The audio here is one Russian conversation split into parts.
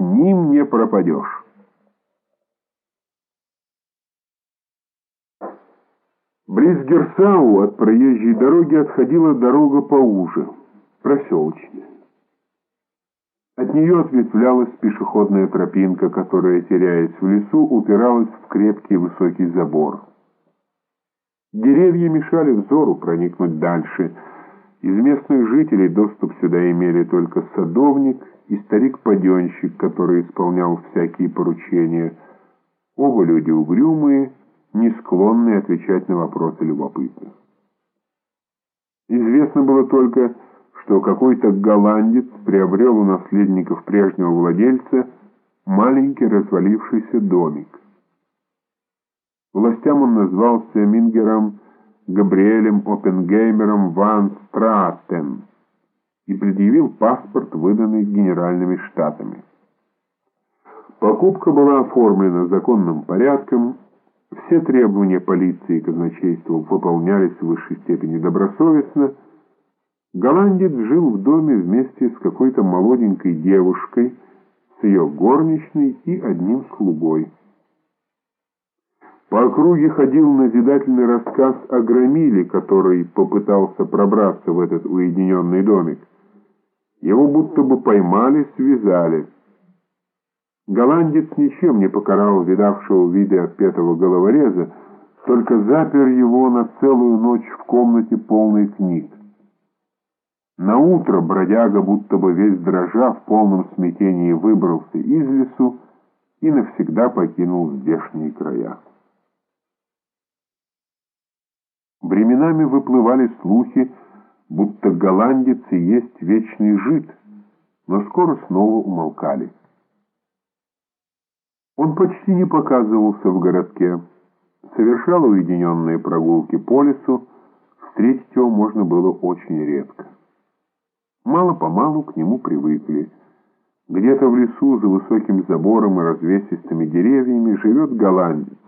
ним не пропадешь. Близ Герсау от проезжей дороги отходила дорога поуже, проселочная. От нее ответвлялась пешеходная тропинка, которая, теряясь в лесу, упиралась в крепкий высокий забор. Деревья мешали взору проникнуть дальше. Из местных жителей доступ сюда имели только садовник и старик-паденщик, который исполнял всякие поручения. Оба люди угрюмые, не склонные отвечать на вопросы любопытных. Известно было только, что какой-то голландец приобрел у наследников прежнего владельца маленький развалившийся домик. Властям он назвался Мингером Габриэлем Оппенгеймером ван Стратен и предъявил паспорт, выданный генеральными штатами. Покупка была оформлена законным порядком, все требования полиции и казначейства выполнялись в высшей степени добросовестно, Голландец жил в доме вместе с какой-то молоденькой девушкой, с ее горничной и одним слугой. По округе ходил назидательный рассказ о громиле, который попытался пробраться в этот уединенный домик. Его будто бы поймали, связали. Голландец ничем не покарал видавшего виды отпетого головореза, только запер его на целую ночь в комнате полной книг. На утро бродяга, будто бы весь дрожа, в полном смятении выбрался из лесу и навсегда покинул здешние края. Временами выплывали слухи, будто голландец и есть вечный жид, но скоро снова умолкали. Он почти не показывался в городке, совершал уединенные прогулки по лесу, встретить его можно было очень редко. Мало-помалу к нему привыкли. Где-то в лесу за высоким забором и развесистыми деревьями живет голландец.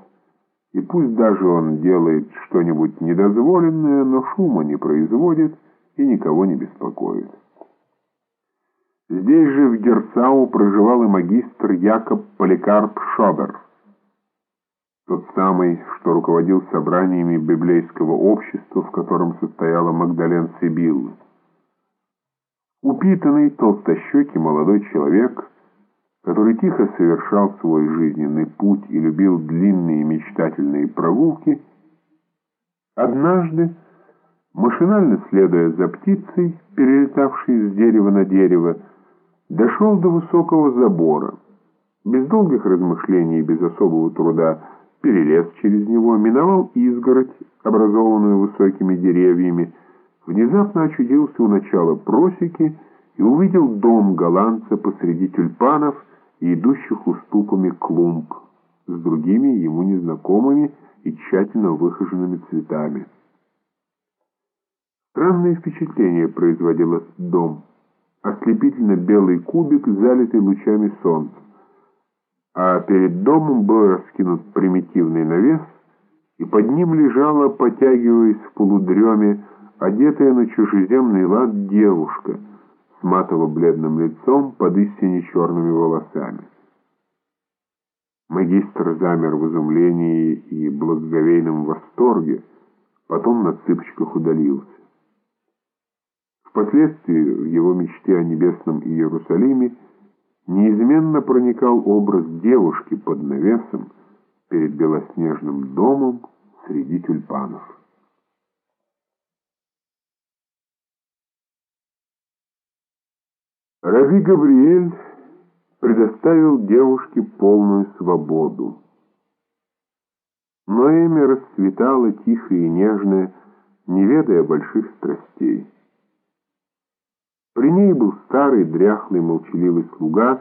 И пусть даже он делает что-нибудь недозволенное, но шума не производит и никого не беспокоит. Здесь же в Герцау проживал и магистр Якоб Поликарп Шобер, тот самый, что руководил собраниями библейского общества, в котором состояла Магдален Сибилла. Упитанный, толстощекий молодой человек, который тихо совершал свой жизненный путь и любил длинные мечтательные прогулки, однажды, машинально следуя за птицей, перелетавшей с дерева на дерево, дошел до высокого забора. Без долгих размышлений и без особого труда перелез через него, миновал изгородь, образованную высокими деревьями, внезапно очутился у начала просеки и увидел дом голландца посреди тюльпанов и идущих уступами клумб с другими ему незнакомыми и тщательно выхоженными цветами. Странное впечатление производил дом. Ослепительно белый кубик, залитый лучами солнца. А перед домом был раскинут примитивный навес, и под ним лежала, потягиваясь в полудреме, одетая на чужеземный лад девушка с матово-бледным лицом под истине черными волосами. Магистр замер в изумлении и благоговейном восторге, потом на цыпочках удалился. Впоследствии в его мечте о небесном Иерусалиме неизменно проникал образ девушки под навесом перед белоснежным домом среди тюльпанов. Рави Габриэль предоставил девушке полную свободу. Но Эми расцветала тихо и нежно, не ведая больших страстей. При ней был старый, дряхлый, молчаливый слуга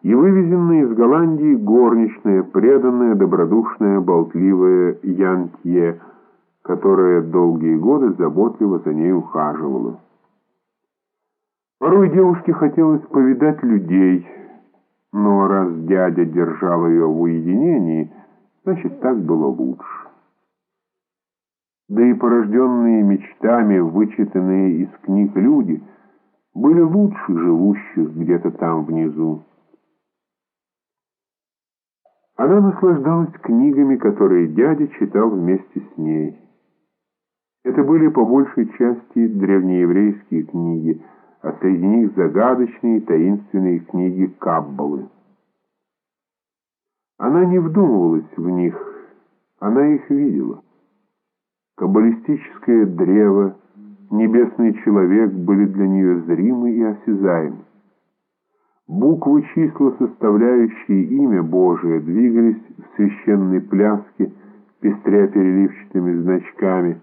и вывезенная из Голландии горничная, преданная, добродушная, болтливая Янтье, которая долгие годы заботливо за ней ухаживала. Порой девушке хотелось повидать людей, но раз дядя держал ее в уединении, значит, так было лучше. Да и порожденные мечтами, вычитанные из книг люди, были лучше живущих где-то там внизу. Она наслаждалась книгами, которые дядя читал вместе с ней. Это были по большей части древнееврейские книги, а среди них загадочные таинственные книги Каббалы. Она не вдумывалась в них, она их видела. Каббалистическое древо, небесный человек были для нее зримы и осязаемы. Буквы числа, составляющие имя Божие, двигались в священной пляске, пестря переливчатыми значками.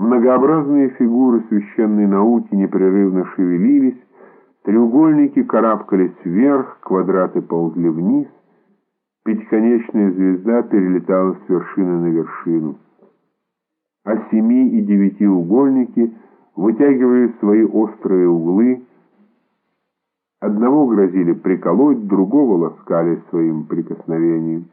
Многообразные фигуры священной науки непрерывно шевелились, треугольники карабкались вверх, квадраты ползли вниз, пятиконечная звезда перелетала с вершины на вершину. А семи- и девятиугольники вытягивали свои острые углы, Одного грозили приколоть, другого ласкали своим прикосновением.